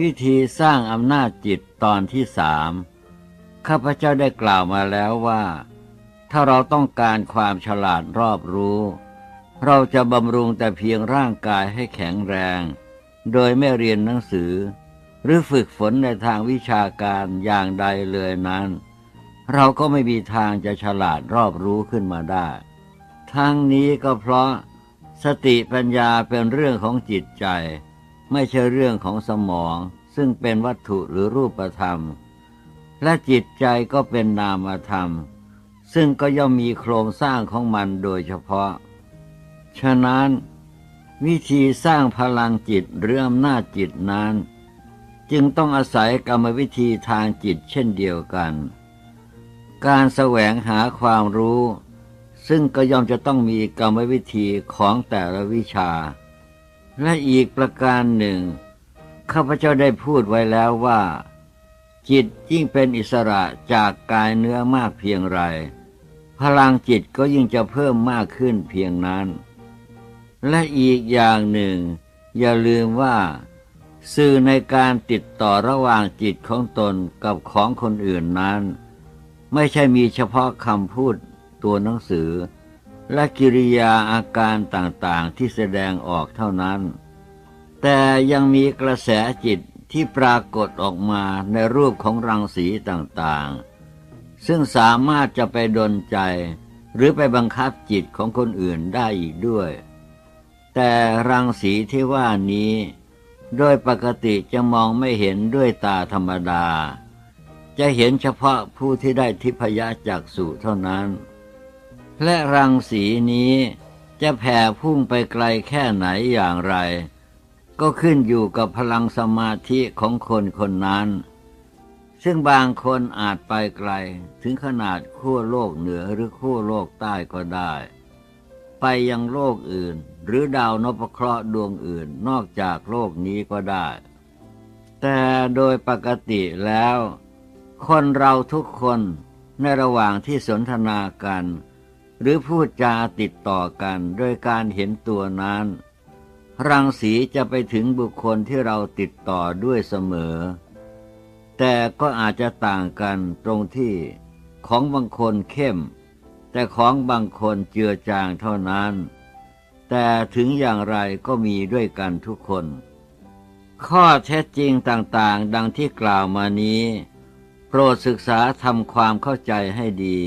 พิธีสร้างอำนาจจิตตอนที่สามข้าพเจ้าได้กล่าวมาแล้วว่า ถ้าเราต้องการความฉลาดรอบรู้ เราจะบำรุงแต่เพียงร่างกายให้แข็งแรง โดยไม่เรียนหนังสือ หรือฝึกฝนในทางวิชาการอย่างใดเลยนั้น เราก็ไม่มีทางจะฉลาดรอบรู้ขึ้นมาได้ ทั้งนี้ก็เพราะสติปัญญาเป็นเรื่องของจิตใจ ไม่ใช่เรื่องของสมอง ซึ่งเป็นวัตถุหรือรูปธรรม และจิตใจก็เป็นนามธรรม ซึ่งก็ย่อมมีโครงสร้างของมันโดยเฉพาะ ฉะนั้น วิธีสร้างพลังจิตหรืออำนาจจิตนั้น จึงต้องอาศัยกรรมวิธีทางจิตเช่นเดียวกัน การแสวงหาความรู้ ซึ่งก็ย่อมจะต้องมีกรรมวิธีของแต่ละวิชา และอีกประการหนึ่ง ข้าพเจ้าได้พูดไว้แล้วว่า จิตยิ่งเป็นอิสระจากกายเนื้อมากเพียงไร พลังจิตก็ยิ่งจะเพิ่มมากขึ้นเพียงนั้น และอีกอย่างหนึ่ง อย่าลืมว่า สื่อในการติดต่อระหว่างจิตของตนกับของคนอื่นนั้น ไม่ใช่มีเฉพาะคำพูดตัวหนังสือ และกิริยาอาการต่างๆที่แสดงออกเท่านั้น แต่ยังมีกระแสจิตที่ปรากฏออกมาในรูปของรังสีต่างๆ ซึ่งสามารถจะไปดนใจ หรือไปบังคับจิตของคนอื่นได้อีกด้วย แต่รังสีที่ว่านี้ โดยปกติจะมองไม่เห็นด้วยตาธรรมดา จะเห็นเฉพาะผู้ที่ได้ทิพยจักษุเท่านั้น และรังสีนี้จะแผ่พุ่งไปไกลแค่ไหนอย่างไร ก็ขึ้นอยู่กับพลังสมาธิของคนคนนั้น ซึ่งบางคนอาจไปไกลถึงขนาดขั้วโลกเหนือหรือขั้วโลกใต้ก็ได้ ไปยังโลกอื่น หรือดาวนพเคราะห์ดวงอื่นนอกจากโลกนี้ก็ได้ แต่โดยปกติแล้ว คนเราทุกคนในระหว่างที่สนทนากัน หรือพูดจาติดต่อกันโดยการเห็นตัวนั้น รังสีจะไปถึงบุคคลที่เราติดต่อด้วยเสมอ แต่ก็อาจจะต่างกันตรงที่ของบางคนเข้ม แต่ของบางคนเจือจางเท่านั้น แต่ถึงอย่างไรก็มีด้วยกันทุกคน ข้อเท็จจริงต่างๆ ดังที่กล่าวมานี้ โปรดศึกษาทำความเข้าใจให้ดี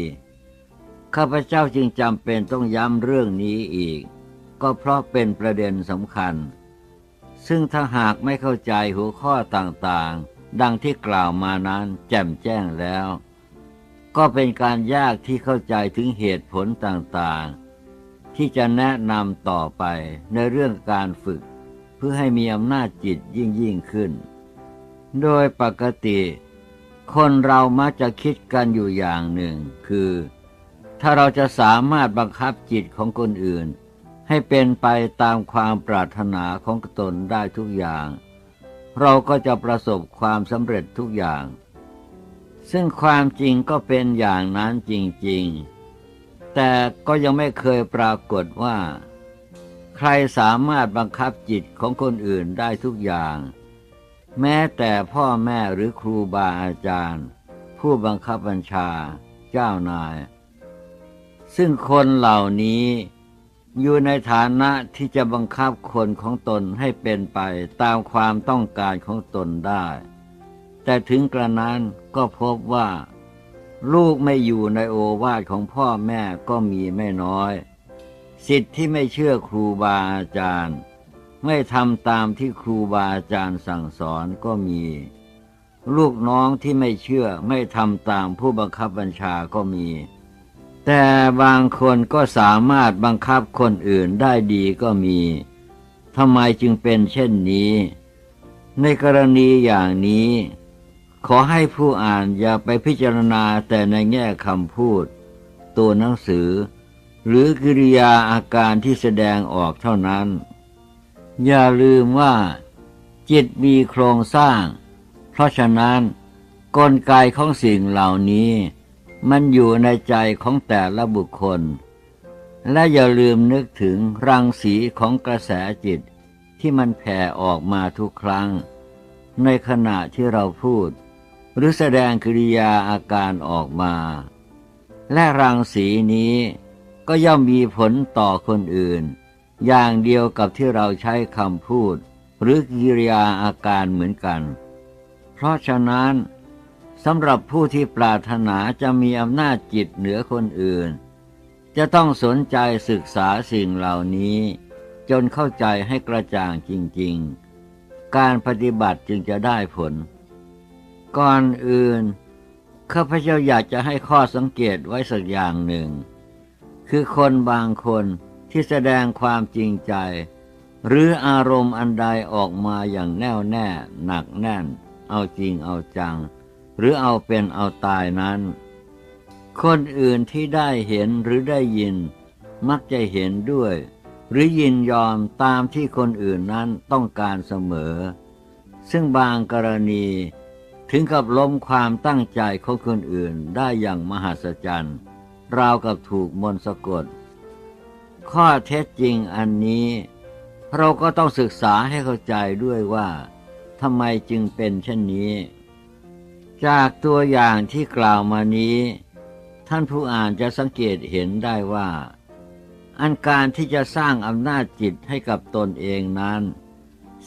ข้าพเจ้าจึงจำเป็นต้องย้ำเรื่องนี้อีก ก็เพราะเป็นประเด็นสำคัญ ซึ่งถ้าหากไม่เข้าใจหัวข้อต่างๆ ดังที่กล่าวมานั้นแจ่มแจ้งแล้ว ก็เป็นการยากที่เข้าใจถึงเหตุผลต่างๆ ที่จะแนะนำต่อไปในเรื่องการฝึก เพื่อให้มีอำนาจจิตยิ่งยิ่งขึ้น โดยปกติ คนเรามักจะคิดกันอยู่อย่างหนึ่งคือ ถ้าเราจะสามารถบังคับจิตของคนอื่น ให้เป็นไปตามความปรารถนาของตนได้ทุกอย่าง เราก็จะประสบความสำเร็จทุกอย่าง ซึ่งความจริงก็เป็นอย่างนั้นจริง ๆ แต่ก็ยังไม่เคยปรากฏว่า ใครสามารถบังคับจิตของคนอื่นได้ทุกอย่าง แม้แต่พ่อแม่หรือครูบาอาจารย์ ผู้บังคับบัญชา เจ้านาย ซึ่งคนเหล่านี้ อยู่ในฐานะที่จะบังคับคนของตนให้เป็นไปตามความต้องการของตนได้ แต่ถึงกระนั้นก็พบว่า ลูกไม่อยู่ในโอวาทของพ่อแม่ก็มีไม่น้อย สิทธิ์ที่ไม่เชื่อครูบาอาจารย์ ไม่ทำตามที่ครูบาอาจารย์สั่งสอนก็มี ลูกน้องที่ไม่เชื่อไม่ทำตามผู้บังคับบัญชาก็มี แต่บางคนก็สามารถบังคับคนอื่นได้ดีก็มีทำไมจึงเป็นเช่นนี้ ในกรณีอย่างนี้ ขอให้ผู้อ่านอย่าไปพิจารณาแต่ในแง่คำพูด ตัวหนังสือ หรือกิริยาอาการที่แสดงออกเท่านั้น อย่าลืมว่า จิตมีโครงสร้าง เพราะฉะนั้นกลไกของสิ่งเหล่านี้ มันอยู่ในใจของแต่ละบุคคล และอย่าลืมนึกถึงรังสีของกระแสจิตที่มันแผ่ออกมาทุกครั้ง ในขณะที่เราพูด หรือแสดงกิริยาอาการออกมา และรังสีนี้ก็ย่อมมีผลต่อคนอื่น อย่างเดียวกับที่เราใช้คำพูด หรือกิริยาอาการเหมือนกัน เพราะฉะนั้น สำหรับผู้ที่ปรารถนาจะมีอำนาจจิตเหนือคนอื่น จะต้องสนใจศึกษาสิ่งเหล่านี้ จนเข้าใจให้กระจ่างจริง ๆ การปฏิบัติจึงจะได้ผล ก่อนอื่นข้าพเจ้าอยากจะให้ข้อสังเกตไว้สักอย่างหนึ่ง คือคนบางคนที่แสดงความจริงใจ หรืออารมณ์อันใดออกมาอย่างแน่วแน่ หนักแน่น เอาจริงเอาจัง หรือเอาเป็นเอาตายนั้น คนอื่นที่ได้เห็นหรือได้ยิน มักจะเห็นด้วย หรือยินยอมตามที่คนอื่นนั้นต้องการเสมอ ซึ่งบางกรณีถึงกับล้มความตั้งใจของคนอื่นได้อย่างมหัศจรรย์ ราวกับถูกมนสะกด ข้อเท็จจริงอันนี้ เราก็ต้องศึกษาให้เข้าใจด้วยว่าทำไมจึงเป็นเช่นนี้ จากตัวอย่างที่กล่าวมานี้ ท่านผู้อ่านจะสังเกตเห็นได้ว่า อันการที่จะสร้างอำนาจจิตให้กับตนเองนั้น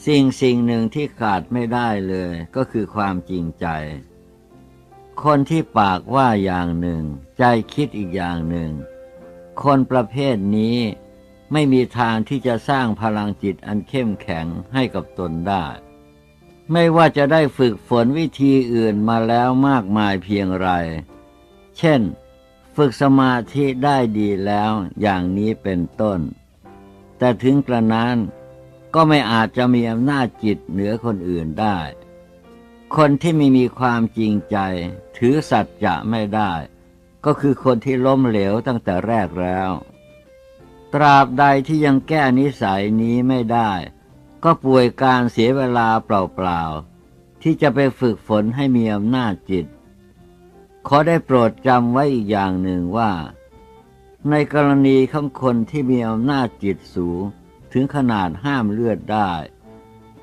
สิ่งสิ่งหนึ่งที่ขาดไม่ได้เลยก็คือความจริงใจ คนที่ปากว่าอย่างหนึ่ง ใจคิดอีกอย่างหนึ่ง คนประเภทนี้ไม่มีทางที่จะสร้างพลังจิตอันเข้มแข็งให้กับตนได้ ไม่ว่าจะได้ฝึกฝนวิธีอื่นมาแล้วมากมายเพียงไร เช่น ฝึกสมาธิได้ดีแล้วอย่างนี้เป็นต้น แต่ถึงกระนั้นก็ไม่อาจจะมีอำนาจจิตเหนือคนอื่นได้ คนที่ไม่มีความจริงใจ ถือสัจจะไม่ได้ ก็คือคนที่ล้มเหลวตั้งแต่แรกแล้ว ตราบใดที่ยังแก้นิสัยนี้ไม่ได้ ก็ป่วยการเสียเวลาเปล่าๆ ที่จะไปฝึกฝนให้มีอำนาจจิต ขอได้โปรดจำไว้อีกอย่างหนึ่งว่า ในกรณีของคนที่มีอำนาจจิตสูง ถึงขนาดห้ามเลือดได้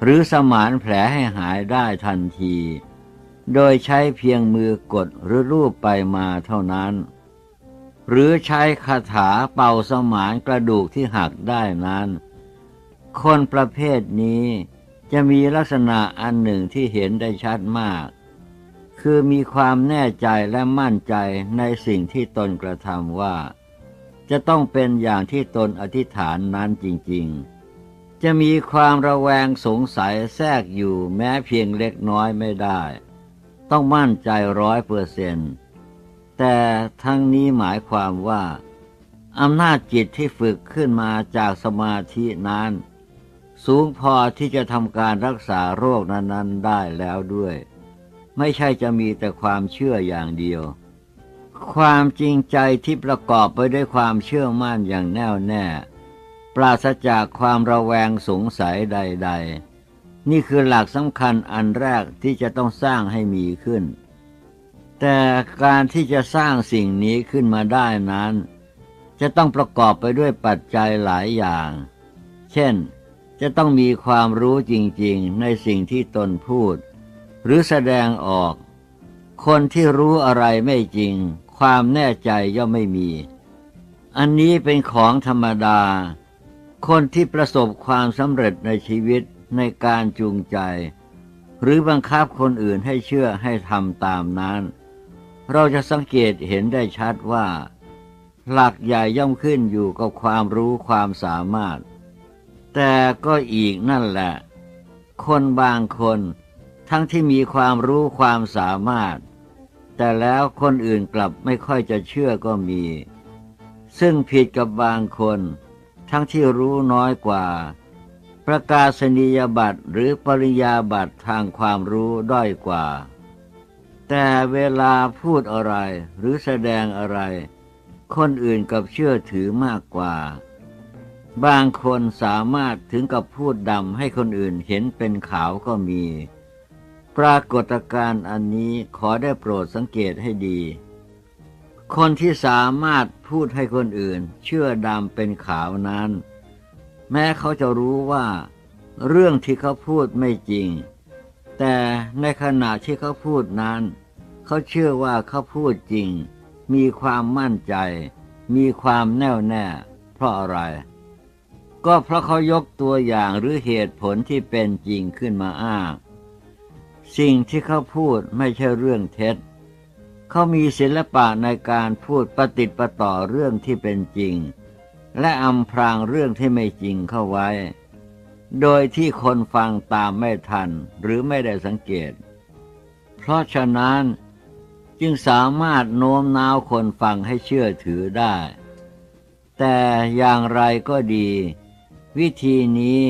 หรือสมานแผลให้หายได้ทันที โดยใช้เพียงมือกดหรือรูปไปมาเท่านั้น หรือใช้คาถาเป่าสมานกระดูกที่หักได้นั้น คนประเภทนี้จะมีลักษณะอันหนึ่งที่เห็นได้ชัดมาก คือมีความแน่ใจและมั่นใจในสิ่งที่ตนกระทำว่า จะต้องเป็นอย่างที่ตนอธิษฐานนั้นจริง ๆ จะมีความระแวงสงสัยแทรกอยู่แม้เพียงเล็กน้อยไม่ได้ ต้องมั่นใจร้อยเปอร์เซนต์แต่ทั้งนี้หมายความว่าอำนาจจิตที่ฝึกขึ้นมาจากสมาธินั้น สูงพอที่จะทำการรักษาโรคนั้น ๆ ได้แล้วด้วย ไม่ใช่จะมีแต่ความเชื่ออย่างเดียว ความจริงใจที่ประกอบไปด้วยความเชื่อมั่นอย่างแน่วแน่ ปราศจากความระแวงสงสัยใด ๆ นี่คือหลักสำคัญอันแรกที่จะต้องสร้างให้มีขึ้น แต่การที่จะสร้างสิ่งนี้ขึ้นมาได้นั้น จะต้องประกอบไปด้วยปัจจัยหลายอย่าง เช่น จะต้องมีความรู้จริงๆในสิ่งที่ตนพูด หรือแสดงออก คนที่รู้อะไรไม่จริง ความแน่ใจย่อมไม่มี อันนี้เป็นของธรรมดา คนที่ประสบความสำเร็จในชีวิตในการจูงใจ หรือบังคับคนอื่นให้เชื่อให้ทำตามนั้น เราจะสังเกตเห็นได้ชัดว่า หลักใหญ่ย่อมขึ้นอยู่กับความรู้ความสามารถ แต่ก็อีกนั่นแหละ คนบางคนทั้งที่มีความรู้ความสามารถ แต่แล้วคนอื่นกลับไม่ค่อยจะเชื่อก็มี ซึ่งผิดกับบางคน ทั้งที่รู้น้อยกว่า ประกาศนียบัตรหรือปริญญาบัตรทางความรู้ด้อยกว่า แต่เวลาพูดอะไรหรือแสดงอะไร คนอื่นกับเชื่อถือมากกว่า บางคนสามารถถึงกับพูดดำให้คนอื่นเห็นเป็นขาวก็มี ปรากฏการณ์อันนี้ขอได้โปรดสังเกตให้ดี คนที่สามารถพูดให้คนอื่น เชื่อดำเป็นขาวนั้น แม้เขาจะรู้ว่า เรื่องที่เขาพูดไม่จริง แต่ในขณะที่เขาพูดนั้น เขาเชื่อว่าเขาพูดจริง มีความมั่นใจ มีความแน่วแน่ เพราะอะไร ก็เพราะเขายกตัวอย่างหรือเหตุผลที่เป็นจริงขึ้นมาอ้าง สิ่งที่เขาพูดไม่ใช่เรื่องเท็จ เขามีศิลปะในการพูดปฏิติประต่อเรื่องที่เป็นจริง และอำพรางเรื่องที่ไม่จริงเข้าไว้ โดยที่คนฟังตามไม่ทันหรือไม่ได้สังเกต เพราะฉะนั้นจึงสามารถโน้มน้าวคนฟังให้เชื่อถือได้ แต่อย่างไรก็ดี วิธีนี้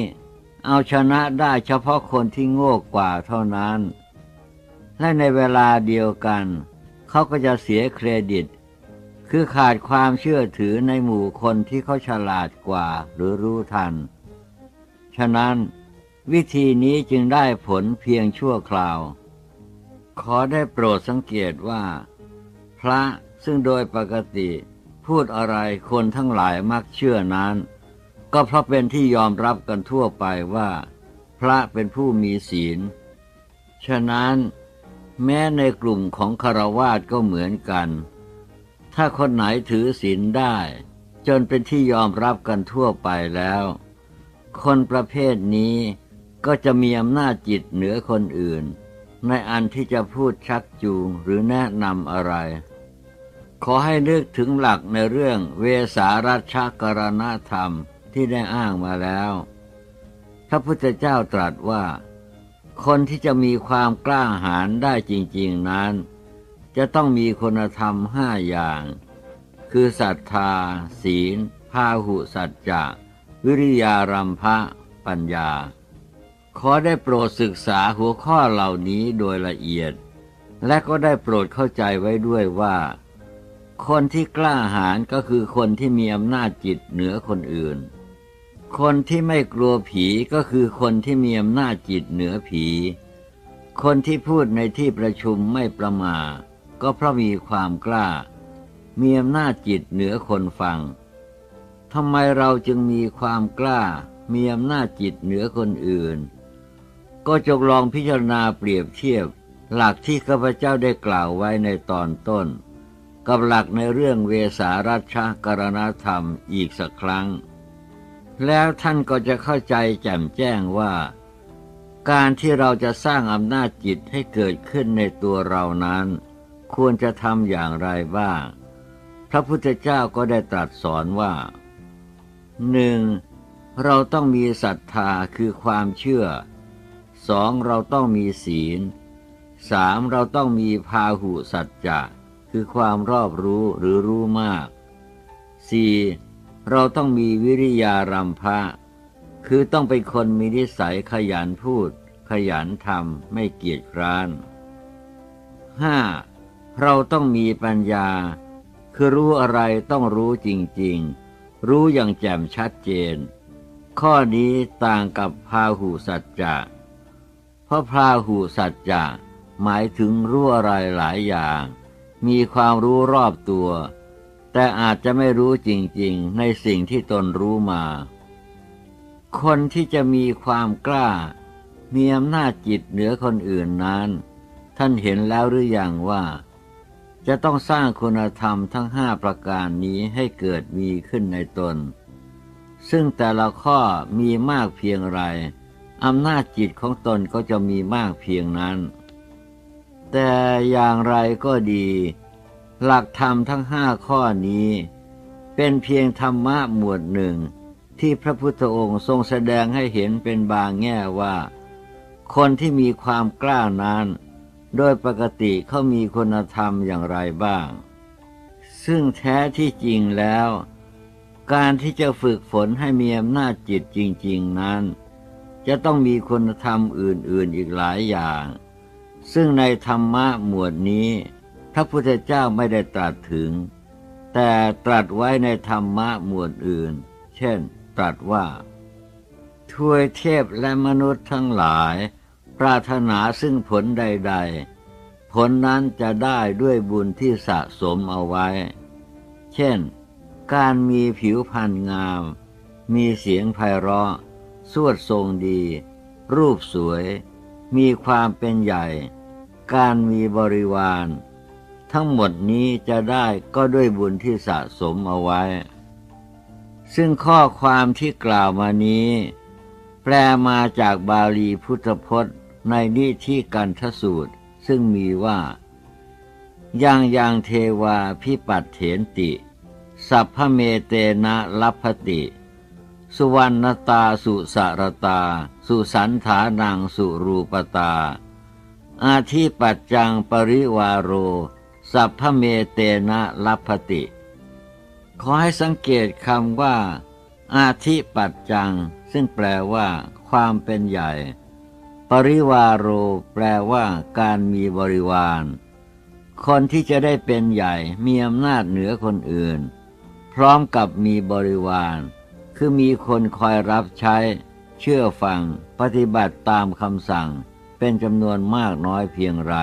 เอาชนะได้เฉพาะคนที่โง่กว่าเท่านั้น และในเวลาเดียวกัน เขาก็จะเสียเครดิต คือขาดความเชื่อถือในหมู่คนที่เขาฉลาดกว่าหรือรู้ทัน ฉะนั้นวิธีนี้จึงได้ผลเพียงชั่วคราว ขอได้โปรดสังเกตว่า พระซึ่งโดยปกติพูดอะไรคนทั้งหลายมักเชื่อนั้น ก็เพราะเป็นที่ยอมรับกันทั่วไปว่า พระเป็นผู้มีศีล ฉะนั้นแม้ในกลุ่มของคารวาสก็เหมือนกัน ถ้าคนไหนถือศีลได้ จนเป็นที่ยอมรับกันทั่วไปแล้ว คนประเภทนี้ก็จะมีอำนาจจิตเหนือคนอื่น ในอันที่จะพูดชักจูงหรือแนะนำอะไร ขอให้นึกถึงหลักในเรื่องเวสารัชกรณธรรม ที่ได้อ้างมาแล้วพระพุทธเจ้าตรัสว่า คนที่จะมีความกล้าหาญได้จริง ๆนั้น จะต้องมีคุณธรรมห้าอย่าง คือศรัทธา ศีลพาหุสัจจะวิริยารัมภะปัญญา ขอได้โปรดศึกษาหัวข้อเหล่านี้โดยละเอียด และก็ได้โปรดเข้าใจไว้ด้วยว่า คนที่กล้าหาญก็คือคนที่มีอำนาจจิตเหนือคนอื่น คนที่ไม่กลัวผีก็คือคนที่มีอำนาจจิตเหนือผี คนที่พูดในที่ประชุมไม่ประมาทก็เพราะมีความกล้า มีอำนาจจิตเหนือคนฟังทำไมเราจึงมีความกล้า มีอำนาจจิตเหนือคนอื่น ก็จงลองพิจารณาเปรียบเทียบ หลักที่ข้าพเจ้าได้กล่าวไว้ในตอนต้น กับหลักในเรื่องเวสารัชกรณธรรมอีกสักครั้ง แล้วท่านก็จะเข้าใจแจ่มแจ้งว่า การที่เราจะสร้างอำนาจจิตให้เกิดขึ้นในตัวเรานั้น ควรจะทำอย่างไรบ้าง พระพุทธเจ้าก็ได้ตรัสสอนว่าหนึ่งเราต้องมีศรัทธาคือความเชื่อสองเราต้องมีศีลสามเราต้องมีพาหุสัจจะคือความรอบรู้หรือรู้มากสี่ เราต้องมีวิริยารัมภะคือต้องเป็นคนมีนิสัยขยันพูด ขยันทำไม่เกียจคร้านห้าเราต้องมีปัญญา คือรู้อะไรต้องรู้จริงๆ รู้อย่างแจ่มชัดเจน ข้อนี้ต่างกับพาหูสัจจะเพราะพาหูสัจจะหมายถึงรู้อะไรหลายอย่าง มีความรู้รอบตัว แต่อาจจะไม่รู้จริงๆในสิ่งที่ตนรู้มา คนที่จะมีความกล้า มีอำนาจจิตเหนือคนอื่นนั้น ท่านเห็นแล้วหรืออยังว่า จะต้องสร้างคุณธรรมทั้งห้าประการนี้ให้เกิดมีขึ้นในตน ซึ่งแต่ละข้อมีมากเพียงไรอำนาจจิตของตนก็จะมีมากเพียงนั้น แต่อย่างไรก็ดี หลักธรรมทั้งห้าข้อนี้ เป็นเพียงธรรมะหมวดหนึ่ง ที่พระพุทธองค์ทรงแสดงให้เห็นเป็นบางแง่ว่า คนที่มีความกล้านั้น โดยปกติเขามีคุณธรรมอย่างไรบ้าง ซึ่งแท้ที่จริงแล้ว การที่จะฝึกฝนให้มีอำนาจจิตจริง ๆนั้น จะต้องมีคุณธรรมอื่นๆอีกหลายอย่าง ซึ่งในธรรมะหมวดนี้ พระพุทธเจ้าไม่ได้ตรัสถึง แต่ตรัสไว้ในธรรมะหมวดอื่น เช่น ตรัสว่าทวยเทพและมนุษย์ทั้งหลาย ปรารถนาซึ่งผลใด ๆ ผลนั้นจะได้ด้วยบุญที่สะสมเอาไว้ เช่น การมีผิวพรรณงาม มีเสียงไพเราะ สวดทรงดี รูปสวยมมีความเป็นใหญ่ การมีบริวาร ทั้งหมดนี้จะได้ก็ด้วยบุญที่สะสมเอาไว้ ซึ่งข้อความที่กล่าวมานี้ แปลมาจากบาลีพุทธพจน์ในนิธิกันทสูตร ซึ่งมีว่ายังยังเทวาพิปัตเถนติ สัพพเมเตนะลัพติ สุวรรณตาสุสารตา สุสันฐานังสุรูปตา อาทิปัจจังปริวาโร สัพพเมเตนะลัพติ ขอให้สังเกตคำว่า อาทิปัจจัง ซึ่งแปลว่า ความเป็นใหญ่ ปริวาโรแปลว่าการมีบริวาร คนที่จะได้เป็นใหญ่มีอำนาจเหนือคนอื่น พร้อมกับมีบริวาร คือมีคนคอยรับใช้ เชื่อฟัง ปฏิบัติตามคำสั่ง เป็นจำนวนมากน้อยเพียงไร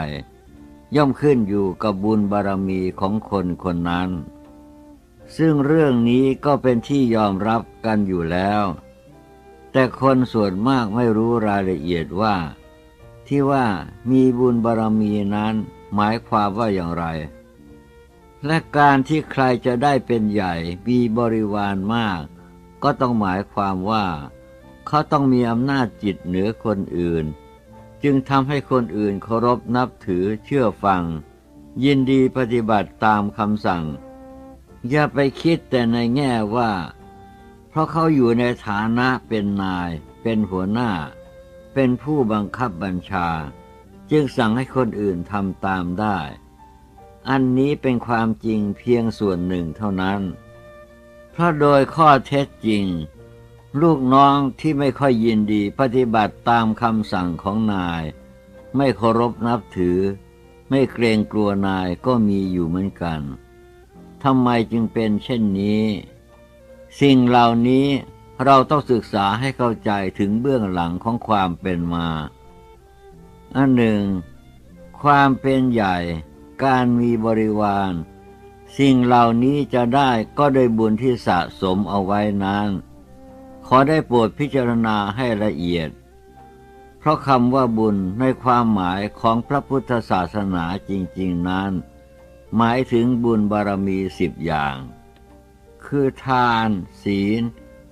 ย่อมขึ้นอยู่กับบุญบารมีของคนคนนั้น ซึ่งเรื่องนี้ก็เป็นที่ยอมรับกันอยู่แล้ว แต่คนส่วนมากไม่รู้รายละเอียดว่า ที่ว่ามีบุญบารมีนั้นหมายความว่าอย่างไร และการที่ใครจะได้เป็นใหญ่มีบริวารมาก ก็ต้องหมายความว่า เขาต้องมีอำนาจจิตเหนือคนอื่น จึงทำให้คนอื่นเคารพนับถือเชื่อฟัง ยินดีปฏิบัติตามคำสั่ง อย่าไปคิดแต่ในแง่ว่า เพราะเขาอยู่ในฐานะเป็นนาย เป็นหัวหน้า เป็นผู้บังคับบัญชา จึงสั่งให้คนอื่นทำตามได้ อันนี้เป็นความจริงเพียงส่วนหนึ่งเท่านั้น เพราะโดยข้อเท็จจริง ลูกน้องที่ไม่ค่อยยินดีปฏิบัติตามคำสั่งของนาย ไม่เคารพนับถือ ไม่เกรงกลัวนายก็มีอยู่เหมือนกันทำไมจึงเป็นเช่นนี้ สิ่งเหล่านี้เราต้องศึกษาให้เข้าใจถึงเบื้องหลังของความเป็นมาอันหนึ่ง ความเป็นใหญ่ การมีบริวาร สิ่งเหล่านี้จะได้ก็โดยบุญที่สะสมเอาไว้นั้น ขอได้โปรดพิจารณาให้ละเอียด เพราะคำว่าบุญในความหมายของพระพุทธศาสนาจริง ๆนั้น หมายถึงบุญบารมีสิบอย่าง คือทาน ศีล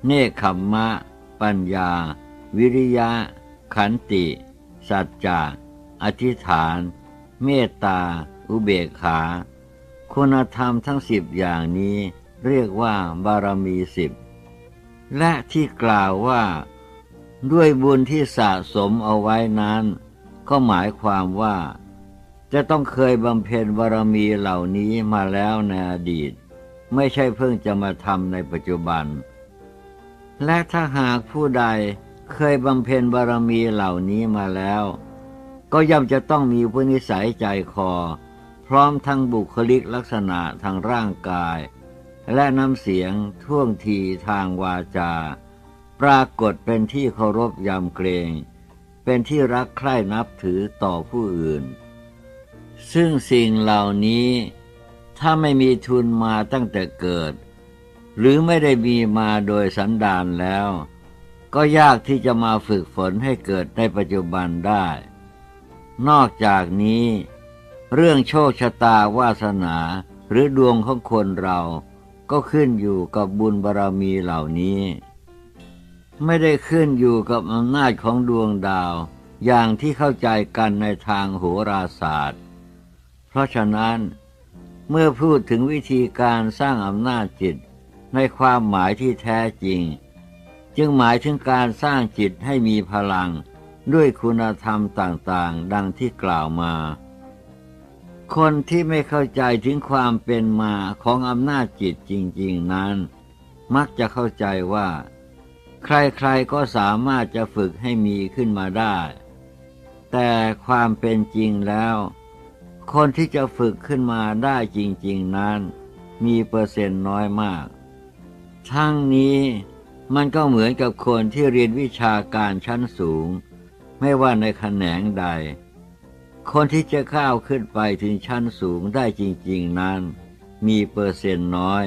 เนคขมมะ ปัญญา วิริยะ ขันติ สัจจะอธิษฐาน เมตตา อุเบกขา คุณธรรมทั้งสิบอย่างนี้เรียกว่าบารมีสิบ และที่กล่าวว่า ด้วยบุญที่สะสมเอาไว้นั้น ก็หมายความว่า จะต้องเคยบำเพ็ญบารมีเหล่านี้มาแล้วในอดีต ไม่ใช่เพิ่งจะมาทำในปัจจุบัน และถ้าหากผู้ใดเคยบำเพ็ญบารมีเหล่านี้มาแล้ว ก็ย่อมจะต้องมีพุนิสัยใจคอ พร้อมทั้งบุคลิกลักษณะทางร่างกาย และน้ำเสียงท่วงทีทางวาจา ปรากฏเป็นที่เคารพยำเกรง เป็นที่รักใคร่นับถือต่อผู้อื่น ซึ่งสิ่งเหล่านี้ ถ้าไม่มีทุนมาตั้งแต่เกิด หรือไม่ได้มีมาโดยสันดานแล้ว ก็ยากที่จะมาฝึกฝนให้เกิดในปัจจุบันได้ นอกจากนี้ เรื่องโชคชะตาวาสนาหรือดวงของคนเรา ก็ขึ้นอยู่กับบุญบารรมีเหล่านี้ ไม่ได้ขึ้นอยู่กับอำนาจของดวงดาว อย่างที่เข้าใจกันในทางโหราศาสตร์ เพราะฉะนั้น เมื่อพูดถึงวิธีการสร้างอำนาจจิตในความหมายที่แท้จริง จึงหมายถึงการสร้างจิตให้มีพลังด้วยคุณธรรมต่างๆ ดังที่กล่าวมา คนที่ไม่เข้าใจถึงความเป็นมาของอำนาจจิตจริง ๆนั้น มักจะเข้าใจว่า ใครๆก็สามารถจะฝึกให้มีขึ้นมาได้ แต่ความเป็นจริงแล้ว คนที่จะฝึกขึ้นมาได้จริง ๆนั้น มีเปอร์เซ็นต์น้อยมาก ทั้งนี้มันก็เหมือนกับคนที่เรียนวิชาการชั้นสูง ไม่ว่าในแขนงใด คนที่จะข้าวขึ้นไปถึงชั้นสูงได้จริงๆนั้น มีเปอร์เซ็นต์น้อย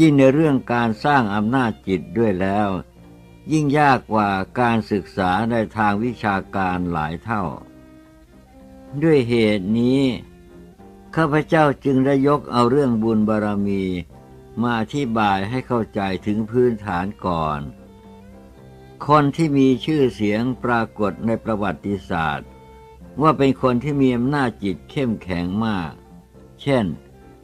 ยิ่งในเรื่องการสร้างอำนาจจิตด้วยแล้ว ยิ่งยากกว่าการศึกษาในทางวิชาการหลายเท่า ด้วยเหตุนี้ ข้าพเจ้าจึงได้ยกเอาเรื่องบุญบารรมี มาอธิบายให้เข้าใจถึงพื้นฐานก่อน คนที่มีชื่อเสียงปรากฏในประวัติศาสตร์ ว่าเป็นคนที่มีอำนาจจิตเข้มแข็งมาก เช่น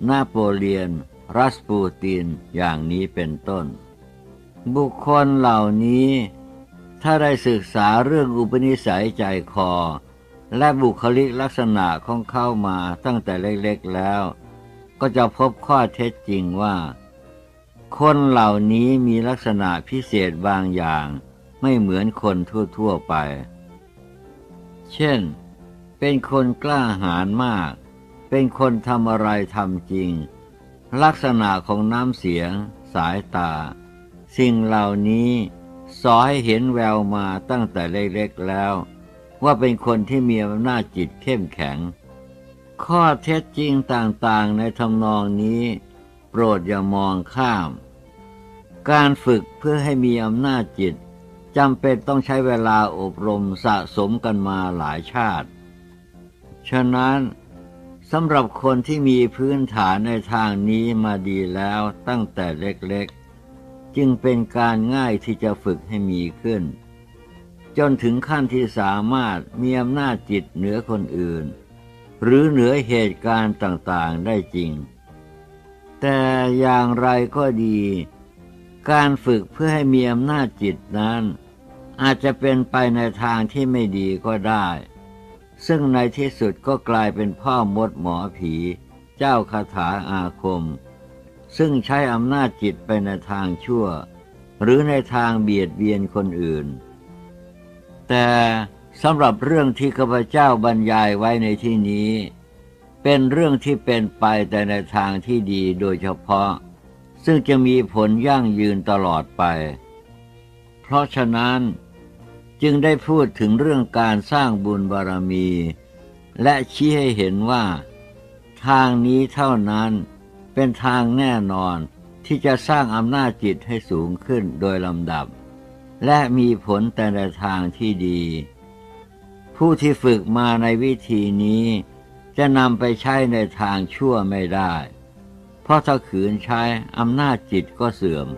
นาโปเลียน รัสปูติน อย่างนี้เป็นต้น บุคคลเหล่านี้ ถ้าได้ศึกษาเรื่องอุปนิสัยใจคอ และบุคลิกลักษณะของเข้ามาตั้งแต่เล็กๆแล้ว ก็จะพบข้อเท็จจริงว่า คนเหล่านี้มีลักษณะพิเศษบางอย่าง ไม่เหมือนคนทั่วๆไป เช่น เป็นคนกล้าหาญมาก เป็นคนทำอะไรทำจริง ลักษณะของน้ำเสียง สายตา สิ่งเหล่านี้สอให้เห็นแววมาตั้งแต่เล็กๆแล้ว ว่าเป็นคนที่มีอำนาจจิตเข้มแข็ง ข้อเท็จจริงต่างๆในทำนองนี้ โปรดอย่ามองข้าม การฝึกเพื่อให้มีอำนาจจิตจำเป็นต้องใช้เวลาอบรมสะสมกันมาหลายชาติ ฉะนั้นสำหรับคนที่มีพื้นฐานในทางนี้มาดีแล้วตั้งแต่เล็กๆ จึงเป็นการง่ายที่จะฝึกให้มีขึ้น จนถึงขั้นที่สามารถมีอำนาจจิตเหนือคนอื่น หรือเหนือเหตุการณ์ต่างๆได้จริง แต่อย่างไรก็ดี การฝึกเพื่อให้มีอำนาจจิตนั้น อาจจะเป็นไปในทางที่ไม่ดีก็ได้ ซึ่งในที่สุดก็กลายเป็นพ่อมดหมอผี เจ้าคาถาอาคม ซึ่งใช้อำนาจจิตไปในทางชั่ว หรือในทางเบียดเบียนคนอื่น แต่สำหรับเรื่องที่ข้าพเจ้าบรรยายไว้ในที่นี้ เป็นเรื่องที่เป็นไปแต่ในทางที่ดีโดยเฉพาะ ซึ่งจะมีผลยั่งยืนตลอดไป เพราะฉะนั้น จึงได้พูดถึงเรื่องการสร้างบุญบารมี และชี้ให้เห็นว่า ทางนี้เท่านั้นเป็นทางแน่นอนที่จะสร้างอำนาจจิตให้สูงขึ้นโดยลำดับ และมีผลแต่ในทางที่ดี ผู้ที่ฝึกมาในวิธีนี้ จะนำไปใช้ในทางชั่วไม่ได้ เพราะถ้าขืนใช้อำนาจจิตก็เสื่อม